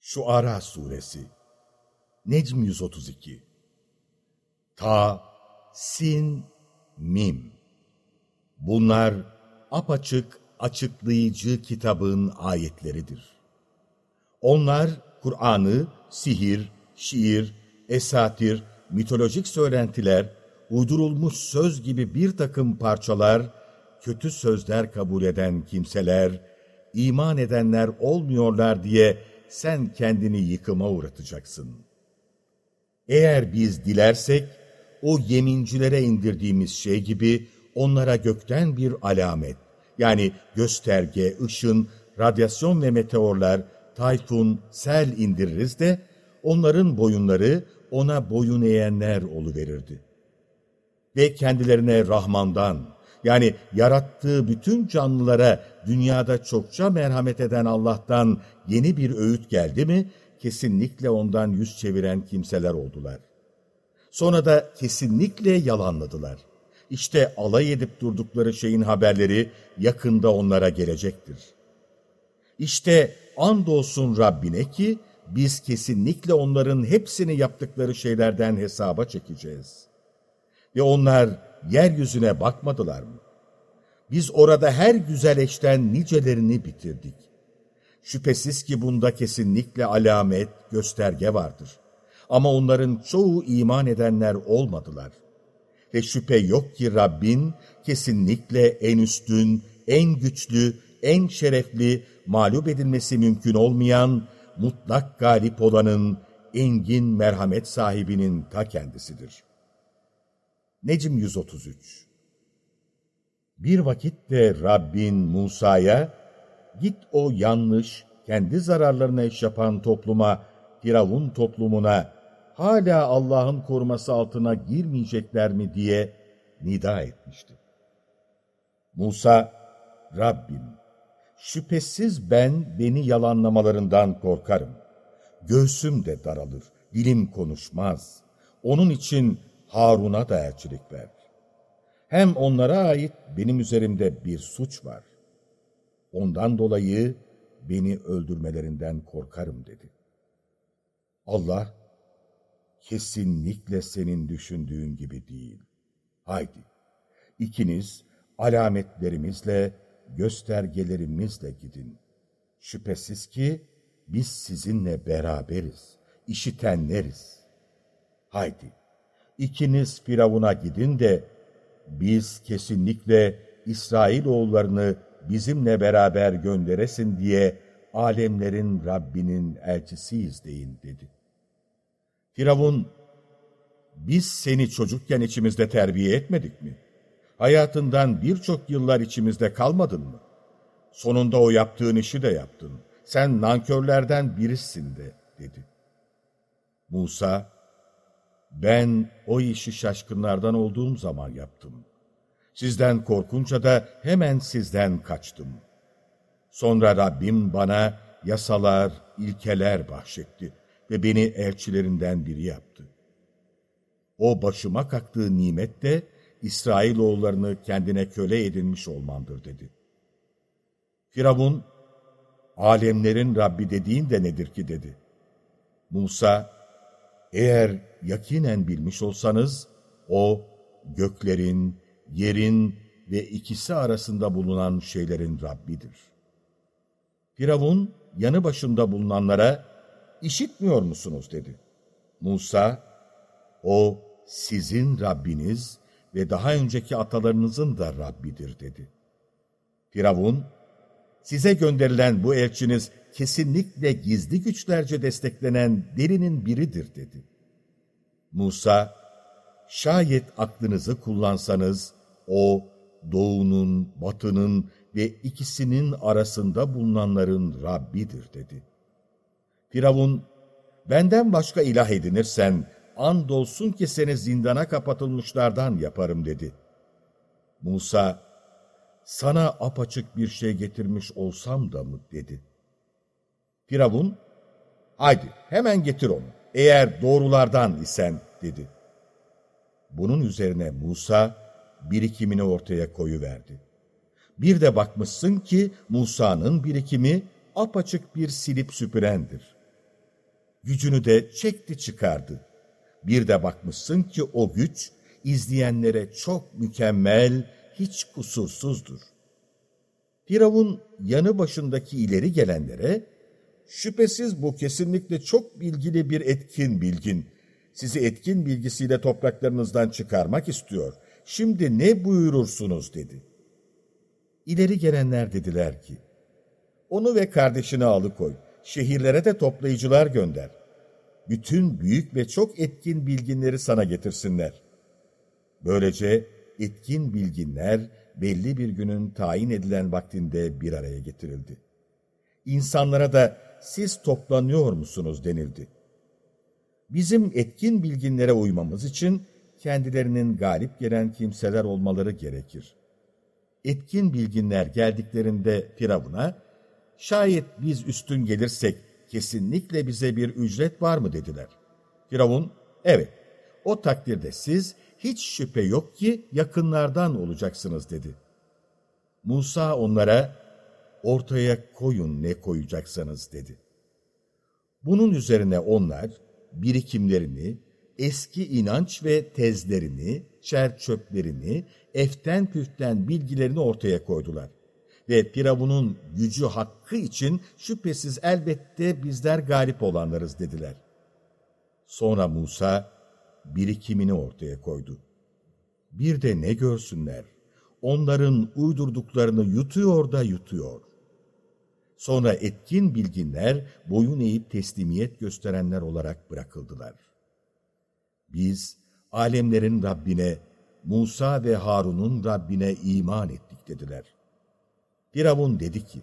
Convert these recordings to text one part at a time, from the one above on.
Şuara Suresi. Necm 132 Ta, Sin, Mim. Bunlar apaçık, açıklayıcı kitabın ayetleridir. Onlar Kur'an'ı sihir, şiir, esatir, mitolojik söylentiler, uydurulmuş söz gibi bir takım parçalar, kötü sözler kabul eden kimseler, iman edenler olmuyorlar diye sen kendini yıkıma uğratacaksın. Eğer biz dilersek, o yemincilere indirdiğimiz şey gibi onlara gökten bir alamet, yani gösterge, ışın, radyasyon ve meteorlar, tayfun, sel indiririz de, onların boyunları ona boyun eğenler oluverirdi. Ve kendilerine Rahman'dan, yani yarattığı bütün canlılara dünyada çokça merhamet eden Allah'tan yeni bir öğüt geldi mi, kesinlikle ondan yüz çeviren kimseler oldular. Sonra da kesinlikle yalanladılar. İşte alay edip durdukları şeyin haberleri yakında onlara gelecektir. İşte andolsun Rabbine ki biz kesinlikle onların hepsini yaptıkları şeylerden hesaba çekeceğiz. Ve onlar yeryüzüne bakmadılar mı? Biz orada her güzel eşten nicelerini bitirdik. Şüphesiz ki bunda kesinlikle alamet, gösterge vardır. Ama onların çoğu iman edenler olmadılar. Ve şüphe yok ki Rabbin kesinlikle en üstün, en güçlü, en şerefli, mağlup edilmesi mümkün olmayan, mutlak galip olanın, engin merhamet sahibinin ta kendisidir. Necm 133 Bir vakit de Rabbin Musa'ya, git o yanlış, kendi zararlarına iş yapan topluma, Firavun toplumuna, hala Allah'ın koruması altına girmeyecekler mi diye nida etmişti. Musa, Rabbim, şüphesiz ben beni yalanlamalarından korkarım. Göğsüm de daralır, dilim konuşmaz. Onun için Harun'a da elçilik ver. Hem onlara ait benim üzerimde bir suç var. Ondan dolayı beni öldürmelerinden korkarım dedi. Allah, kesinlikle senin düşündüğün gibi değil. Haydi, ikiniz alametlerimizle, göstergelerimizle gidin. Şüphesiz ki biz sizinle beraberiz, işitenleriz. Haydi, ikiniz Firavun'a gidin de biz kesinlikle İsrailoğullarını bizimle beraber gönderesin diye alemlerin Rabbinin elçisiyiz deyin dedi. Firavun, biz seni çocukken içimizde terbiye etmedik mi? Hayatından birçok yıllar içimizde kalmadın mı? Sonunda o yaptığın işi de yaptın. Sen nankörlerden birisin de, dedi. Musa, ben o işi şaşkınlardan olduğum zaman yaptım. Sizden korkunca da hemen sizden kaçtım. Sonra Rabbim bana yasalar, ilkeler bahşetti ve beni elçilerinden biri yaptı. O başıma kalktığı nimet de İsrailoğullarını kendine köle edinmiş olmandır dedi. Firavun, alemlerin Rabbi dediğin de nedir ki dedi. Musa, eğer yakinen bilmiş olsanız, o göklerin, yerin ve ikisi arasında bulunan şeylerin Rabbidir. Firavun, yanı başında bulunanlara, işitmiyor musunuz dedi. Musa, o sizin Rabbiniz ve daha önceki atalarınızın da Rabbidir dedi. Firavun, size gönderilen bu elçiniz kesinlikle gizli güçlerce desteklenen derinin biridir dedi. Musa, şayet aklınızı kullansanız, o doğunun, batının ve ikisinin arasında bulunanların Rabbidir dedi. Firavun, benden başka ilah edinirsen, andolsun ki seni zindana kapatılmışlardan yaparım dedi. Musa, sana apaçık bir şey getirmiş olsam da mı dedi. Firavun, haydi hemen getir onu, eğer doğrulardan isen dedi. Bunun üzerine Musa birikimini ortaya koyuverdi. Bir de bakmışsın ki Musa'nın birikimi apaçık bir silip süpürendir. Gücünü de çekti çıkardı. Bir de bakmışsın ki o güç izleyenlere çok mükemmel, hiç kusursuzdur. Firavun yanı başındaki ileri gelenlere, şüphesiz bu kesinlikle çok bilgili bir etkin bilgin. Sizi etkin bilgisiyle topraklarınızdan çıkarmak istiyor. Şimdi ne buyurursunuz dedi. İleri gelenler dediler ki, onu ve kardeşini alıkoy, şehirlere de toplayıcılar gönder. Bütün büyük ve çok etkin bilginleri sana getirsinler. Böylece etkin bilginler belli bir günün tayin edilen vaktinde bir araya getirildi. İnsanlara da siz toplanıyor musunuz denildi. Bizim etkin bilginlere uymamız için kendilerinin galip gelen kimseler olmaları gerekir. Etkin bilginler geldiklerinde Firavun'a, şayet biz üstün gelirsek kesinlikle bize bir ücret var mı dediler. Firavun, evet, o takdirde siz hiç şüphe yok ki yakınlardan olacaksınız dedi. Musa onlara, ortaya koyun ne koyacaksanız dedi. Bunun üzerine onlar birikimlerini, eski inanç ve tezlerini, çer çöplerini, eften püften bilgilerini ortaya koydular. Ve Firavun'un gücü hakkı için şüphesiz elbette bizler galip olanlarız dediler. Sonra Musa birikimini ortaya koydu. Bir de ne görsünler, onların uydurduklarını yutuyor da yutuyor. Sonra etkin bilginler boyun eğip teslimiyet gösterenler olarak bırakıldılar. Biz alemlerin Rabbine, Musa ve Harun'un Rabbine iman ettik dediler. Firavun dedi ki,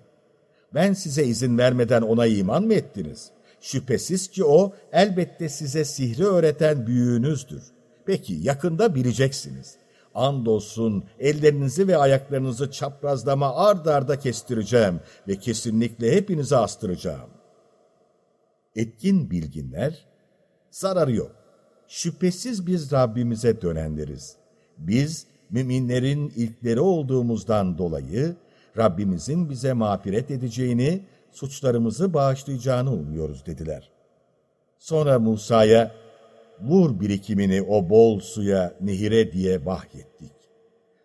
ben size izin vermeden ona iman mı ettiniz? Şüphesiz ki o elbette size sihri öğreten büyüğünüzdür. Peki yakında bileceksiniz. Andolsun ellerinizi ve ayaklarınızı çaprazlama ard arda kestireceğim ve kesinlikle hepinizi astıracağım. Etkin bilginler, zararı yok. Şüphesiz biz Rabbimize dönenleriz. Biz müminlerin ilkleri olduğumuzdan dolayı Rabbimizin bize mağfiret edeceğini, suçlarımızı bağışlayacağını umuyoruz dediler. Sonra Musa'ya, vur birikimini o bol suya, nehire diye vahyettik.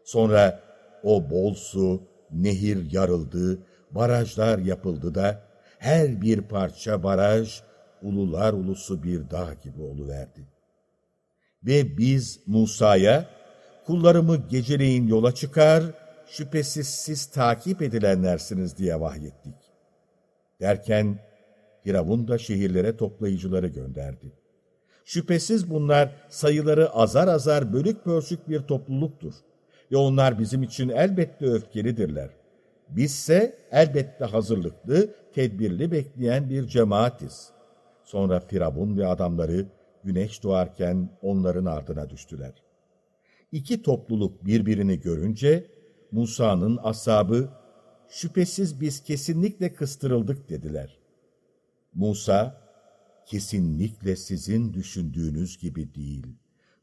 Sonra o bol su, nehir yarıldı, barajlar yapıldı da, her bir parça baraj, ulular ulusu bir dağ gibi oluverdi. Ve biz Musa'ya, kullarımı geceleyin yola çıkar, şüphesiz siz takip edilenlersiniz diye vahyettik. Derken, Firavun da şehirlere toplayıcıları gönderdi. Şüphesiz bunlar sayıları azar azar bölük pörçük bir topluluktur. Ve onlar bizim için elbette öfkelidirler. Bizse elbette hazırlıklı, tedbirli bekleyen bir cemaatiz. Sonra Firavun ve adamları güneş doğarken onların ardına düştüler. İki topluluk birbirini görünce Musa'nın asabı, şüphesiz biz kesinlikle kıstırıldık dediler. Musa, kesinlikle sizin düşündüğünüz gibi değil.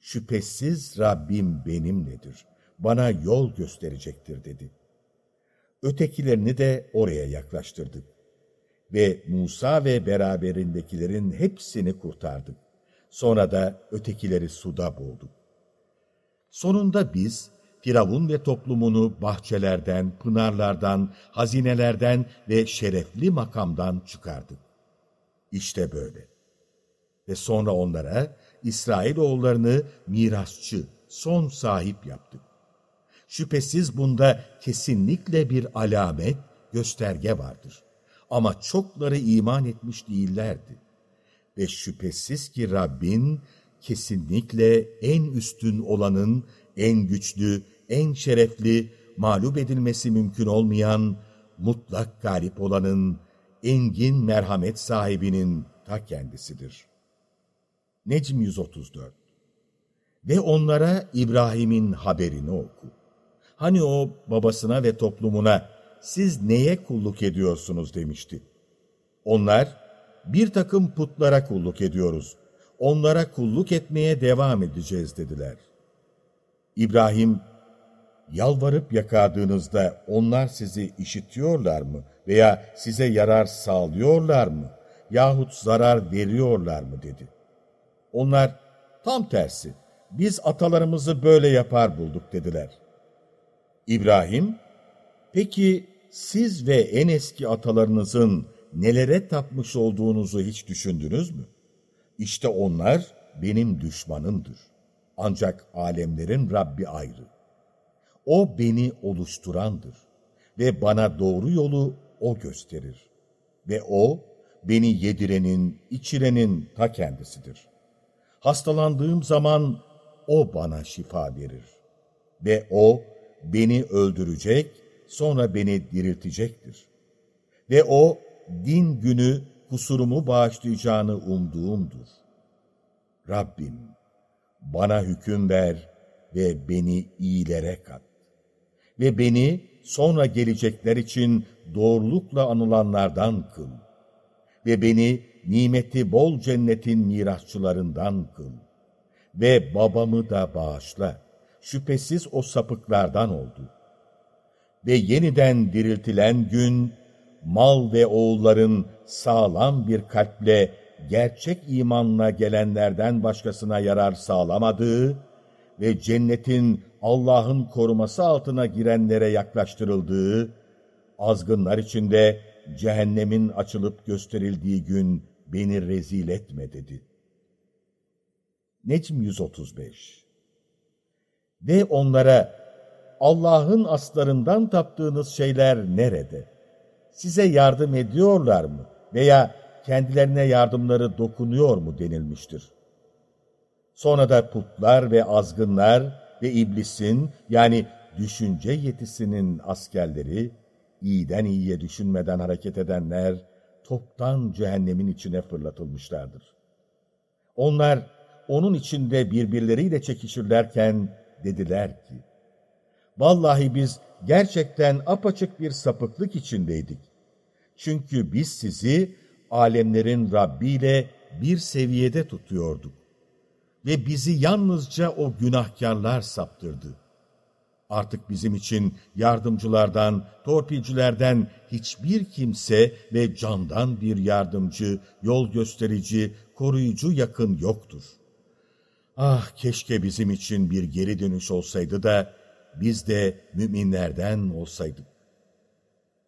Şüphesiz Rabbim benimledir. Bana yol gösterecektir dedi. Ötekilerini de oraya yaklaştırdık. Ve Musa ve beraberindekilerin hepsini kurtardık. Sonra da ötekileri suda boğduk. Sonunda biz Firavun ve toplumunu bahçelerden, pınarlardan, hazinelerden ve şerefli makamdan çıkardık. İşte böyle. Ve sonra onlara İsrailoğullarını mirasçı, son sahip yaptık. Şüphesiz bunda kesinlikle bir alamet, gösterge vardır. Ama çokları iman etmiş değillerdi. Ve şüphesiz ki Rabbin kesinlikle en üstün olanın, en güçlü, en şerefli, mağlup edilmesi mümkün olmayan, mutlak galip olanın, engin merhamet sahibinin ta kendisidir. Necm 134 Ve onlara İbrahim'in haberini oku. Hani o babasına ve toplumuna siz neye kulluk ediyorsunuz demişti. Onlar bir takım putlara kulluk ediyoruz. Onlara kulluk etmeye devam edeceğiz dediler. İbrahim, yalvarıp yakardığınızda onlar sizi işitiyorlar mı veya size yarar sağlıyorlar mı? yahut zarar veriyorlar mı dedi. Onlar tam tersi biz atalarımızı böyle yapar bulduk dediler. İbrahim, peki siz ve en eski atalarınızın nelere tapmış olduğunuzu hiç düşündünüz mü? İşte onlar benim düşmanımdır. Ancak alemlerin Rabbi ayrı. O beni oluşturandır ve bana doğru yolu O gösterir. Ve O, beni yedirenin, içirenin ta kendisidir. Hastalandığım zaman O bana şifa verir. Ve O, beni öldürecek, sonra beni diriltecektir. Ve O, din günü kusurumu bağışlayacağını umduğumdur. Rabbim, bana hüküm ver ve beni iyilere kat. Ve beni sonra gelecekler için doğrulukla anılanlardan kıl. Ve beni nimeti bol cennetin mirasçılarından kıl. Ve babamı da bağışla. Şüphesiz o sapıklardan oldu. Ve yeniden diriltilen gün, mal ve oğulların sağlam bir kalple gerçek imanla gelenlerden başkasına yarar sağlamadığı ve cennetin Allah'ın koruması altına girenlere yaklaştırıldığı, azgınlar içinde cehennemin açılıp gösterildiği gün beni rezil etme dedi. Necm 135 Ve onlara, Allah'ın aslarından taptığınız şeyler nerede? Size yardım ediyorlar mı? Veya kendilerine yardımları dokunuyor mu denilmiştir. Sonra da putlar ve azgınlar ve iblisin yani düşünce yetisinin askerleri, iyiden iyiye düşünmeden hareket edenler, toptan cehennemin içine fırlatılmışlardır. Onlar onun içinde birbirleriyle çekişirlerken dediler ki, Vallahi biz gerçekten apaçık bir sapıklık içindeydik. Çünkü biz sizi alemlerin Rabbi ile bir seviyede tutuyorduk. Ve bizi yalnızca o günahkarlar saptırdı. Artık bizim için yardımcılardan, torpilcilerden hiçbir kimse ve candan bir yardımcı, yol gösterici, koruyucu yakın yoktur. Ah keşke bizim için bir geri dönüş olsaydı da biz de müminlerden olsaydık.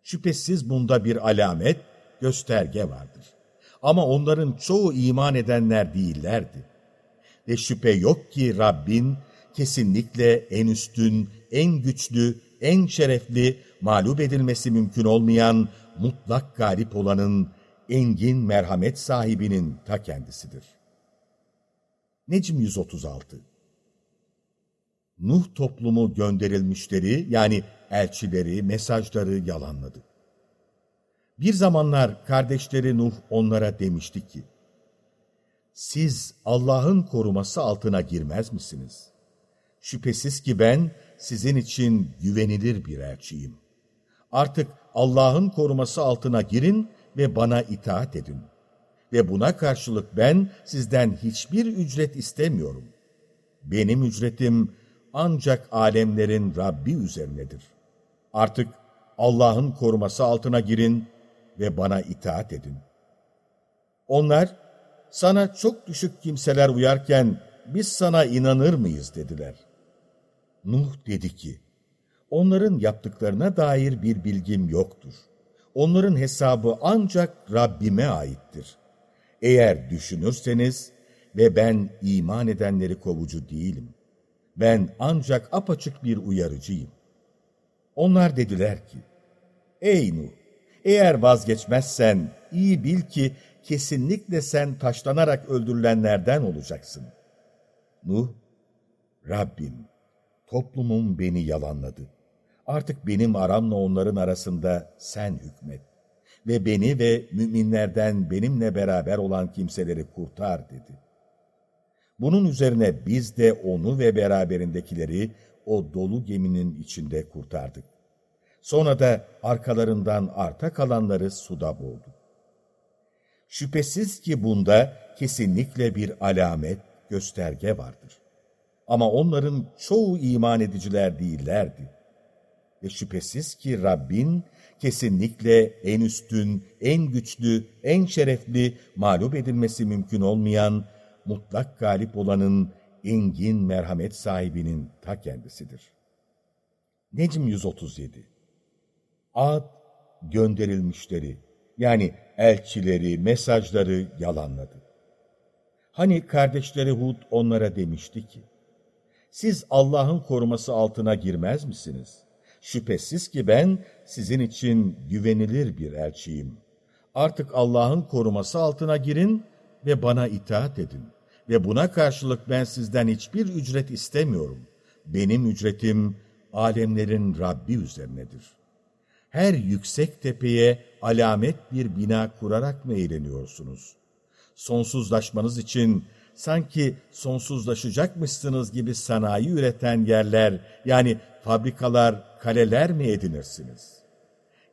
Şüphesiz bunda bir alamet, gösterge vardır. Ama onların çoğu iman edenler değillerdi. Ve şüphe yok ki Rabbin kesinlikle en üstün, en güçlü, en şerefli, mağlup edilmesi mümkün olmayan, mutlak galip olanın, engin merhamet sahibinin ta kendisidir. Necm 136 Nuh toplumu gönderilmişleri yani elçileri, mesajları yalanladı. Bir zamanlar kardeşleri Nuh onlara demişti ki, siz Allah'ın koruması altına girmez misiniz? Şüphesiz ki ben sizin için güvenilir bir elçiyim. Artık Allah'ın koruması altına girin ve bana itaat edin. Ve buna karşılık ben sizden hiçbir ücret istemiyorum. Benim ücretim ancak alemlerin Rabbi üzerinedir. Artık Allah'ın koruması altına girin ve bana itaat edin. Onlar, sana çok düşük kimseler uyarken biz sana inanır mıyız dediler. Nuh dedi ki, onların yaptıklarına dair bir bilgim yoktur. Onların hesabı ancak Rabbime aittir. Eğer düşünürseniz ve ben iman edenleri kovucu değilim. Ben ancak apaçık bir uyarıcıyım. Onlar dediler ki, Ey Nuh! Eğer vazgeçmezsen iyi bil ki kesinlikle sen taşlanarak öldürülenlerden olacaksın. Nuh, Rabbim, toplumum beni yalanladı. Artık benim aramla onların arasında sen hükmet. Ve beni ve müminlerden benimle beraber olan kimseleri kurtar dedi. Bunun üzerine biz de onu ve beraberindekileri o dolu geminin içinde kurtardık. Sonra da arkalarından arta kalanları suda boğdu. Şüphesiz ki bunda kesinlikle bir alamet, gösterge vardır. Ama onların çoğu iman ediciler değillerdi. Ve şüphesiz ki Rabbin kesinlikle en üstün, en güçlü, en şerefli, mağlup edilmesi mümkün olmayan, mutlak galip olanın, engin merhamet sahibinin ta kendisidir. Necm 137 Ad gönderilmişleri, yani elçileri, mesajları yalanladı. Hani kardeşleri Hud onlara demişti ki, siz Allah'ın koruması altına girmez misiniz? Şüphesiz ki ben sizin için güvenilir bir elçiyim. Artık Allah'ın koruması altına girin ve bana itaat edin. Ve buna karşılık ben sizden hiçbir ücret istemiyorum. Benim ücretim alemlerin Rabbi üzerinedir. Her yüksek tepeye alamet bir bina kurarak mı eğleniyorsunuz? Sonsuzlaşmanız için sanki sonsuzlaşacakmışsınız gibi sanayi üreten yerler, yani fabrikalar, kaleler mi edinirsiniz?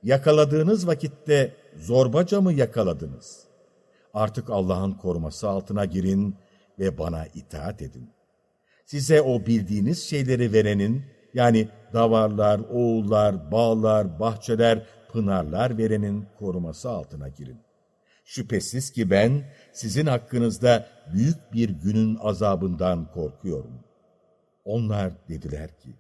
Yakaladığınız vakitte zorbaca mı yakaladınız? Artık Allah'ın koruması altına girin ve bana itaat edin. Size o bildiğiniz şeyleri verenin, yani davarlar, oğullar, bağlar, bahçeler, pınarlar verenin koruması altına girin. Şüphesiz ki ben sizin hakkınızda büyük bir günün azabından korkuyorum. Onlar dediler ki,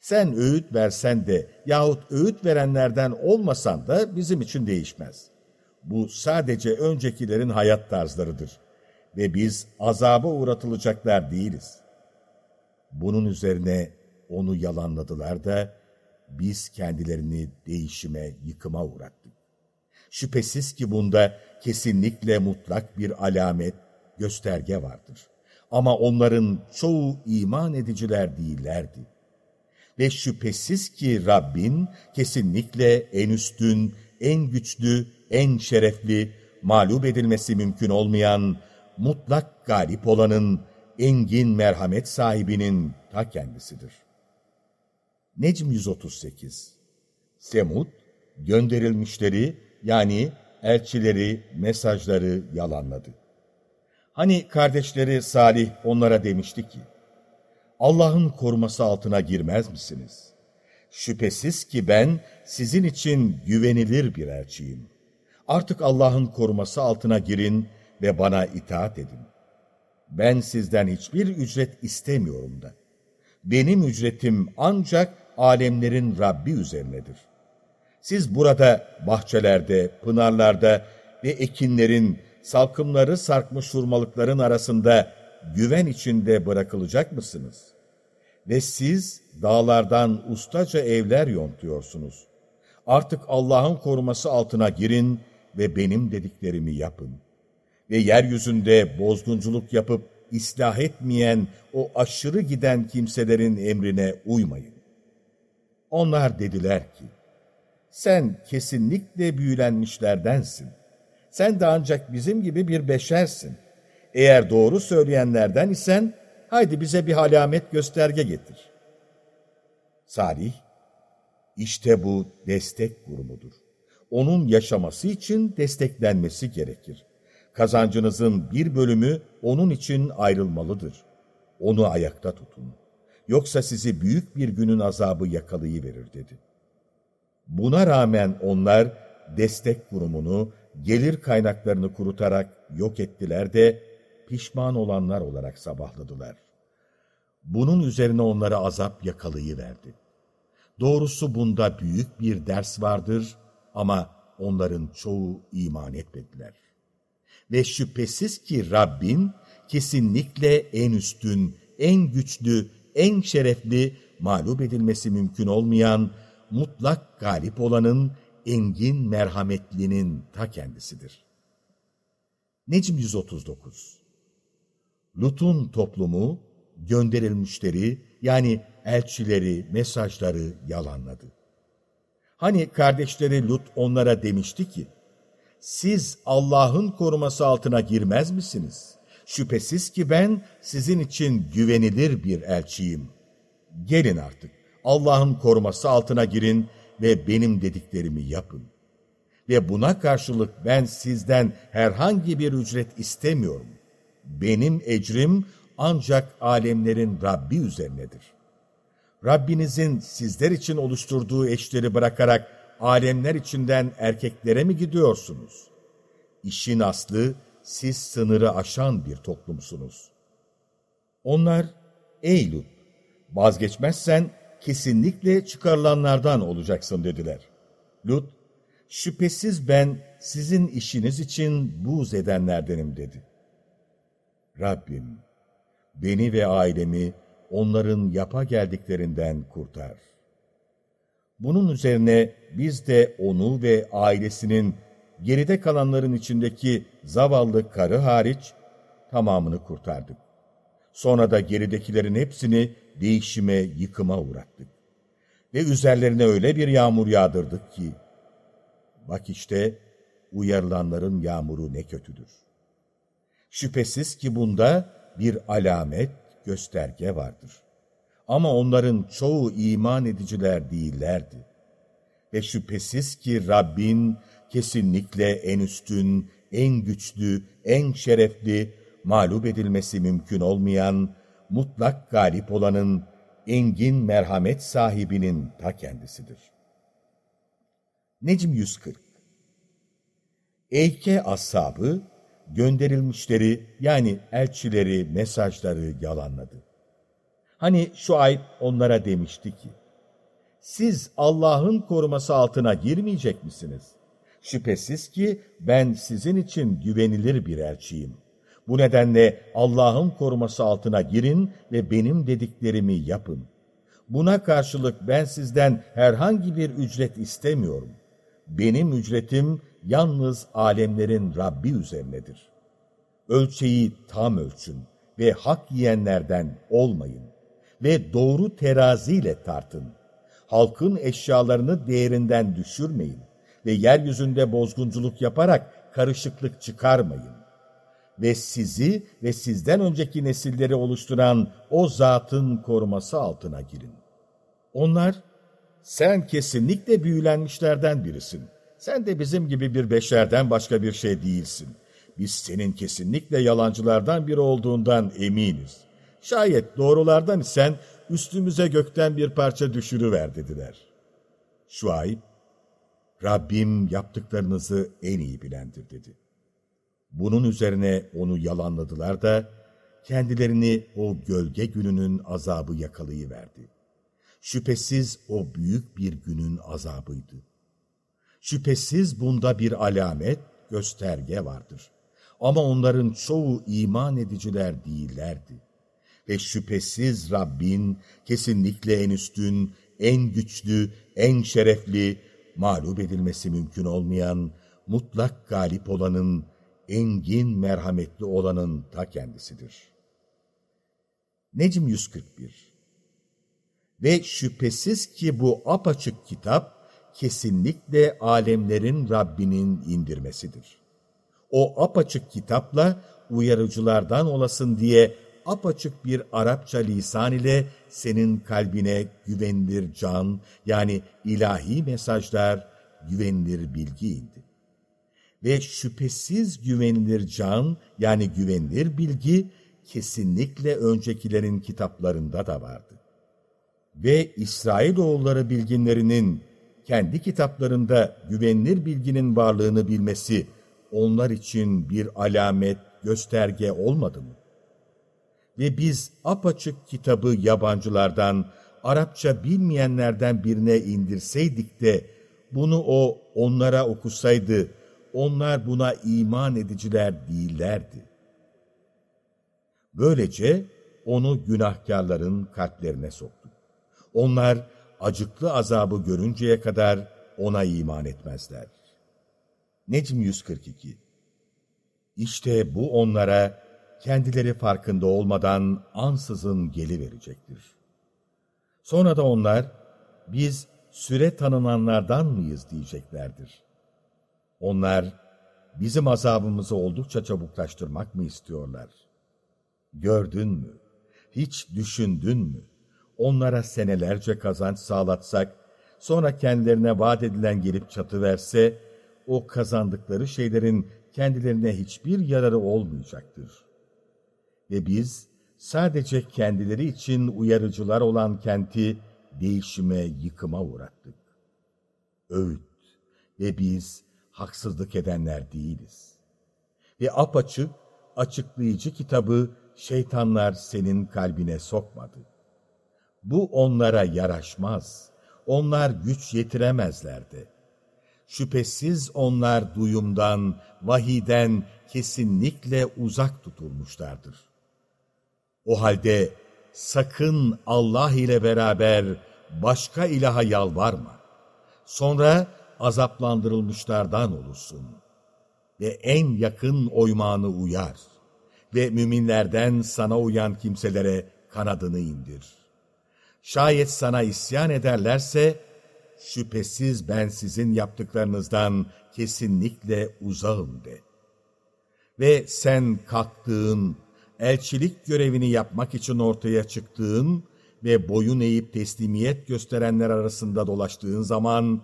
sen öğüt versen de yahut öğüt verenlerden olmasan da bizim için değişmez. Bu sadece öncekilerin hayat tarzlarıdır ve biz azaba uğratılacaklar değiliz. Bunun üzerine onu yalanladılar da biz kendilerini değişime, yıkıma uğrattık. Şüphesiz ki bunda kesinlikle mutlak bir alamet, gösterge vardır. Ama onların çoğu iman ediciler değillerdi. Ve şüphesiz ki Rabbin kesinlikle en üstün, en güçlü, en şerefli, mağlup edilmesi mümkün olmayan, mutlak galip olanın, engin merhamet sahibinin ta kendisidir. Necm 138 Semud, gönderilmişleri yani elçileri, mesajları yalanladı. Hani kardeşleri Salih onlara demişti ki, Allah'ın koruması altına girmez misiniz? Şüphesiz ki ben sizin için güvenilir bir elçiyim. Artık Allah'ın koruması altına girin ve bana itaat edin. Ben sizden hiçbir ücret istemiyorum da. Benim ücretim ancak alemlerin Rabbi üzerinedir. Siz burada bahçelerde, pınarlarda ve ekinlerin, salkımları sarkmış hurmalıkların arasında güven içinde bırakılacak mısınız? Ve siz dağlardan ustaca evler yontuyorsunuz. Artık Allah'ın koruması altına girin ve benim dediklerimi yapın. Ve yeryüzünde bozgunculuk yapıp ıslah etmeyen o aşırı giden kimselerin emrine uymayın. Onlar dediler ki, sen kesinlikle büyülenmişlerdensin. Sen de ancak bizim gibi bir beşersin. Eğer doğru söyleyenlerden isen, haydi bize bir alamet gösterge getir. Salih, işte bu destek kurumudur. Onun yaşaması için desteklenmesi gerekir. Kazancınızın bir bölümü onun için ayrılmalıdır. Onu ayakta tutun. Yoksa sizi büyük bir günün azabı yakalayıverir dedi. Buna rağmen onlar destek kurumunu, gelir kaynaklarını kurutarak yok ettiler de pişman olanlar olarak sabahladılar. Bunun üzerine onlara azap yakalayıverdi. Doğrusu bunda büyük bir ders vardır ama onların çoğu iman etmediler. Ve şüphesiz ki Rabbin kesinlikle en üstün, en güçlü, en şerefli, mağlup edilmesi mümkün olmayan, mutlak galip olanın, engin merhametlinin ta kendisidir. Necm 139 Lut'un toplumu, gönderilmişleri yani elçileri, mesajları yalanladı. Hani kardeşleri Lut onlara demişti ki, siz Allah'ın koruması altına girmez misiniz? Şüphesiz ki ben sizin için güvenilir bir elçiyim. Gelin artık, Allah'ın koruması altına girin ve benim dediklerimi yapın. Ve buna karşılık ben sizden herhangi bir ücret istemiyorum. Benim ecrim ancak alemlerin Rabbi üzerinedir. Rabbinizin sizler için oluşturduğu eşleri bırakarak alemler içinden erkeklere mi gidiyorsunuz? İşin aslı siz sınırı aşan bir toplumsunuz. Onlar, ey Lut, vazgeçmezsen kesinlikle çıkarılanlardan olacaksın dediler. Lut, şüphesiz ben sizin işiniz için buğz edenlerdenim dedi. Rabbim, beni ve ailemi onların yapa geldiklerinden kurtar. Bunun üzerine biz de onu ve ailesinin geride kalanların içindeki zavallı karı hariç tamamını kurtardık. Sonra da geridekilerin hepsini değişime, yıkıma uğrattık. Ve üzerlerine öyle bir yağmur yağdırdık ki, bak işte uyarılanların yağmuru ne kötüdür. Şüphesiz ki bunda bir alamet, gösterge vardır. Ama onların çoğu iman ediciler değillerdi. Ve şüphesiz ki Rabbin kesinlikle en üstün, en güçlü, en şerefli, mağlup edilmesi mümkün olmayan, mutlak galip olanın, engin merhamet sahibinin ta kendisidir. Necm 140 Eyke ashabı, gönderilmişleri yani elçileri, mesajları yalanladı. Hani şu ayet onlara demişti ki, siz Allah'ın koruması altına girmeyecek misiniz? Şüphesiz ki ben sizin için güvenilir bir elçiyim. Bu nedenle Allah'ın koruması altına girin ve benim dediklerimi yapın. Buna karşılık ben sizden herhangi bir ücret istemiyorum. Benim ücretim yalnız alemlerin Rabbi üzerinedir. Ölçeyi tam ölçün ve hak yiyenlerden olmayın ve doğru teraziyle tartın. Halkın eşyalarını değerinden düşürmeyin ve yeryüzünde bozgunculuk yaparak karışıklık çıkarmayın. Ve sizi ve sizden önceki nesilleri oluşturan o zatın koruması altına girin. Onlar, sen kesinlikle büyülenmişlerden birisin. Sen de bizim gibi bir beşerden başka bir şey değilsin. Biz senin kesinlikle yalancılardan biri olduğundan eminiz. Şayet doğrulardan isen üstümüze gökten bir parça düşürüver dediler. Şuayb, Rabbim yaptıklarınızı en iyi bilendir dedi. Bunun üzerine onu yalanladılar da kendilerini o gölge gününün azabı yakalayıverdi. Şüphesiz o büyük bir günün azabıydı. Şüphesiz bunda bir alamet, gösterge vardır. Ama onların çoğu iman ediciler değillerdi. Ve şüphesiz Rabbin kesinlikle en üstün, en güçlü, en şerefli, mağlup edilmesi mümkün olmayan, mutlak galip olanın, engin merhametli olanın ta kendisidir. Necm 141 Ve şüphesiz ki bu apaçık kitap, kesinlikle alemlerin Rabbinin indirmesidir. O apaçık kitapla uyarıcılardan olasın diye apaçık bir Arapça lisan ile senin kalbine güvenilir can yani ilahi mesajlar, güvenilir bilgi indi. Ve şüphesiz güvenilir can yani güvenilir bilgi kesinlikle öncekilerin kitaplarında da vardı. Ve İsrailoğulları bilginlerinin kendi kitaplarında güvenilir bilginin varlığını bilmesi onlar için bir alamet, gösterge olmadı mı? Ve biz apaçık kitabı yabancılardan, Arapça bilmeyenlerden birine indirseydik de bunu o onlara okusaydı, onlar buna iman ediciler değillerdi. Böylece onu günahkarların kalplerine soktuk. Onlar, acıklı azabı görünceye kadar ona iman etmezler. Necm 142 İşte bu onlara kendileri farkında olmadan ansızın geliverecektir. Sonra da onlar, biz süre tanınanlardan mıyız diyeceklerdir. Onlar, bizim azabımızı oldukça çabuklaştırmak mı istiyorlar? Gördün mü? Hiç düşündün mü? onlara senelerce kazanç sağlatsak, sonra kendilerine vaat edilen gelip çatıverse, o kazandıkları şeylerin kendilerine hiçbir yararı olmayacaktır. Ve biz sadece kendileri için uyarıcılar olan kenti değişime, yıkıma uğrattık. Öğüt ve biz haksızlık edenler değiliz. Ve apaçık, açıklayıcı kitabı şeytanlar senin kalbine sokmadı. Bu onlara yaraşmaz. Onlar güç yetiremezlerdi. Şüphesiz onlar duyumdan, vahiden kesinlikle uzak tutulmuşlardır. O halde sakın Allah ile beraber başka ilaha yalvarma. Sonra azaplandırılmışlardan olursun. Ve en yakın oymağını uyar. Ve müminlerden sana uyan kimselere kanadını indir. Şayet sana isyan ederlerse, şüphesiz ben sizin yaptıklarınızdan kesinlikle uzağım de. Ve sen kalktığın, elçilik görevini yapmak için ortaya çıktığın ve boyun eğip teslimiyet gösterenler arasında dolaştığın zaman,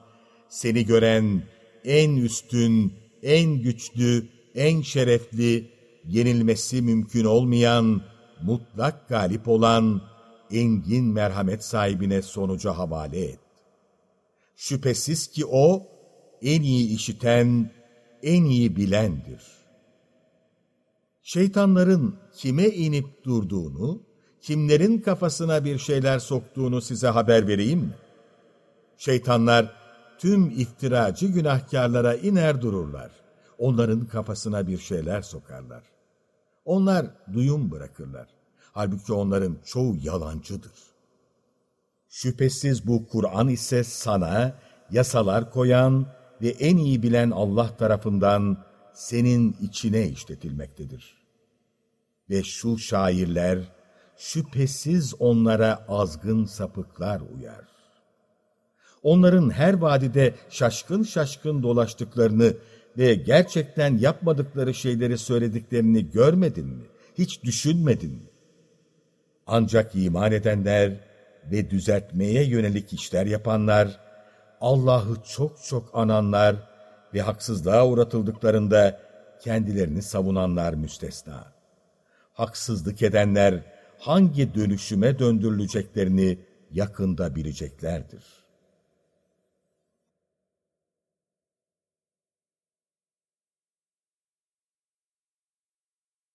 seni gören en üstün, en güçlü, en şerefli, yenilmesi mümkün olmayan, mutlak galip olan, engin merhamet sahibine sonuca havale et. Şüphesiz ki o, en iyi işiten, en iyi bilendir. Şeytanların kime inip durduğunu, kimlerin kafasına bir şeyler soktuğunu size haber vereyim mi? Şeytanlar tüm iftiracı günahkarlara iner dururlar. Onların kafasına bir şeyler sokarlar. Onlar duyum bırakırlar. Halbuki onların çoğu yalancıdır. Şüphesiz bu Kur'an ise sana yasalar koyan ve en iyi bilen Allah tarafından senin içine işletilmektedir. Ve şu şairler, şüphesiz onlara azgın sapıklar uyar. Onların her vadide şaşkın şaşkın dolaştıklarını ve gerçekten yapmadıkları şeyleri söylediklerini görmedin mi? Hiç düşünmedin mi? Ancak iman edenler ve düzeltmeye yönelik işler yapanlar, Allah'ı çok çok ananlar ve haksızlığa uğratıldıklarında kendilerini savunanlar müstesna. Haksızlık edenler hangi dönüşüme döndürüleceklerini yakında bileceklerdir.